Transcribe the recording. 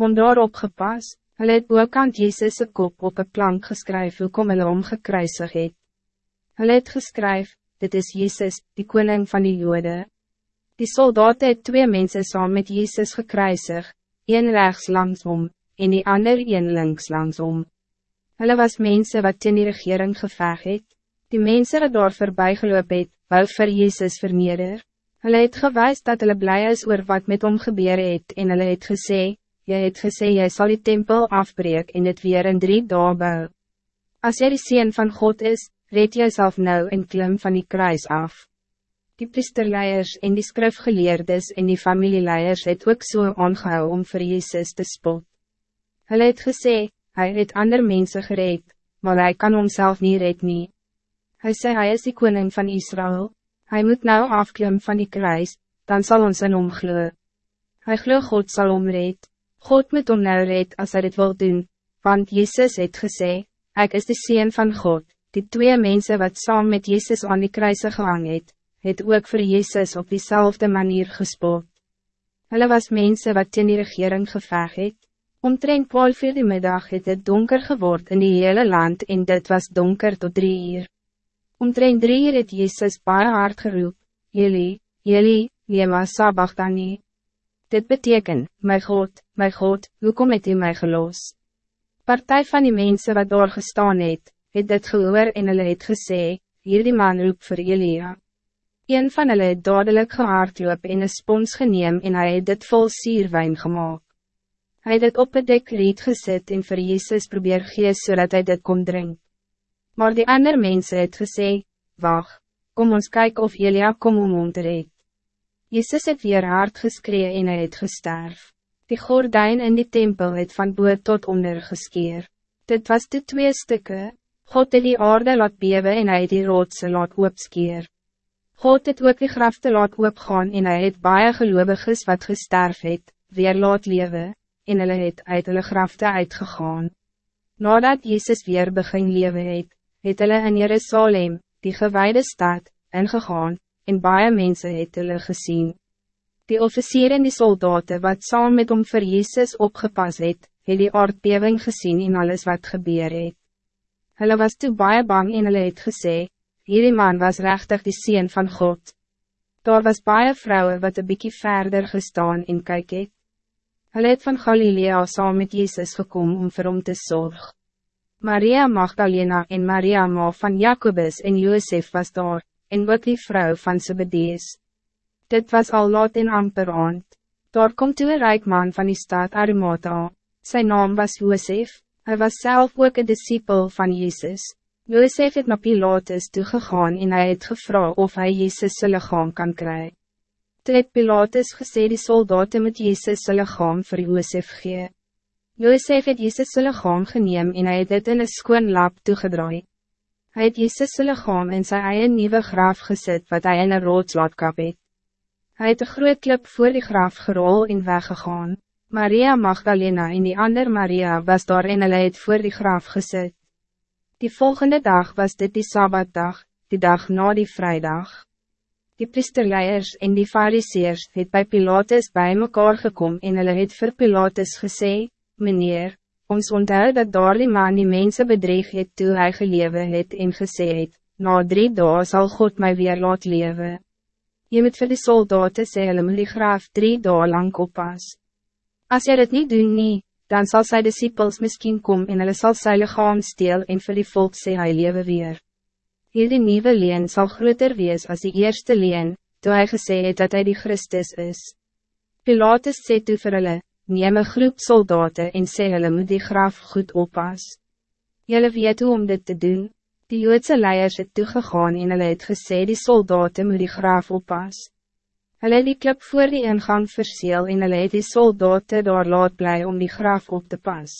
om daarop gepas, hulle het ook aan Jezus' kop op een plank geskryf hoekom hulle omgekruisig het. Hulle het geskryf, dit is Jezus, die koning van die Jode. Die soldaten het twee mensen saam met Jezus gekruisig, een rechts langsom, en die ander een links langsom. Hulle was mensen wat in die regering geveg het, die mensen wat daar voorbij geloop het, wou vir Jezus verneder. Hulle het gewys dat hulle blij is oor wat met hom gebeur het en hulle het gesê, jy het gesê jy sal die tempel afbreek en het weer in drie dagen bou. As jy die Seen van God is, red jyself nou en klim van die kruis af. Die priesterleiers en die skrifgeleerdes en die familieleiers het ook so aangehou om voor Jezus te spot. Hulle het gesê, hy het ander mensen gereed, maar hij kan homself niet red nie. Hy sê hy is die koning van Israël, hij moet nou afklim van die kruis, dan zal ons in hom glo. Hy glo God sal omreed, God moet hom nou red as hy dit wil doen, want Jezus het gesê, ik is de Seen van God, die twee mensen wat saam met Jezus aan die kruise gehang het, het ook voor Jezus op diezelfde manier gespoord. Hulle was mensen wat in die regering geveg het. Omtrent Paul vir die middag het het donker geword in die hele land en dit was donker tot drie uur. Omtrent drie uur het Jezus baie hard geroep, Jeli, Jeli, lema sabachthani. Dit beteken, my God, my God, hoekom het u my gelos? Partij van die mensen wat daar gestaan het, het dit gehoor en hulle het gesê, hier die man roep voor Elia. Een van hulle het dadelijk gehaardloop en een spons geneem en hij het dit vol sierwijn gemaakt. Hij het dit op het dek riet gezet en vir Jezus probeer gees zodat hij dit kon drink. Maar die ander mensen het gesê, wacht, kom ons kijken of Elia kom om om te red. Jezus het weer hard geskree en hy het gesterf. Die gordijn in die tempel het van boot tot onder geskeer. Dit was de twee stukken. God het die aarde laat bewe en hy het die roodse laat oopskeer. God het ook die grafte laat oopgaan en hy het baie geloviges wat gesterf het, weer laat lewe, en hulle het uit hulle grafte uitgegaan. Nadat Jezus weer begin lewe het, het hulle in Jerusalem, die gewijde stad, ingegaan, en baie mense het hulle gezien. Die officier en die soldaten wat saam met hom vir Jezus opgepas het, het die aardbeving gezien in alles wat gebeur het. Hulle was toe baie bang en hulle het gesê, Hierdie man was rechtig die Seen van God. Daar was baie vrouwen wat een bykie verder gestaan en kyk het. Hulle het van Galilea saam met Jezus gekomen om vir hom te zorg. Maria Magdalena en Maria ma van Jacobus en Josef was daar, en ook die vrouw van Zebedees. Dit was al laat en amper aand. Daar komt toe een rijk man van die stad Arimata. Zijn naam was Josef, hij was zelf ook een discipel van Jezus. Josef het na Pilatus toegegaan en hij het gevra of hij Jezus sy lichaam kan kry. Toe het Pilatus gesê die soldaten met Jezus sy lichaam vir Josef gee. Josef het Jezus sy lichaam geneem en hij het dit in een skoon lap toegedraai. Hij het Jezus lichaam in sy eie nieuwe graf gezet wat hij in een roodslaatkap het. Hy het een groot klip voor die graf gerol en weggegaan. Maria Magdalena en die ander Maria was daar en hulle het voor die graf gezet. Die volgende dag was dit die Sabbatdag, die dag na die vrijdag. Die priesterleiers en die fariseers het bij Pilatus bij mekaar gekom en hulle het vir Pilatus gesê, Meneer, ons onthou dat daar die man die mense bedreig het toe hy gelewe het en gesê het, na drie dagen zal God mij weer laat lewe. Je moet vir die soldaten sê hulle moet die graaf drie dagen lang oppas. Als jy dit niet doen nie, dan zal zij disciples misschien komen en hulle sal sy lichaam steel en vir die volk sê hy lewe weer. Hierdie nieuwe leen zal groter wees als die eerste leen, toe hy gesê het dat hij die Christus is. Pilatus sê toe vir hulle, neem een groep soldaten en sê hulle moet die graf goed oppas. Julle weet hoe om dit te doen, die Joodse leiers het toegegaan en hulle het gesê die soldaten moet die graf oppas. Hulle het die klip voor die ingang verseel en hulle het die soldaten daar laat bly om die graf op te pas.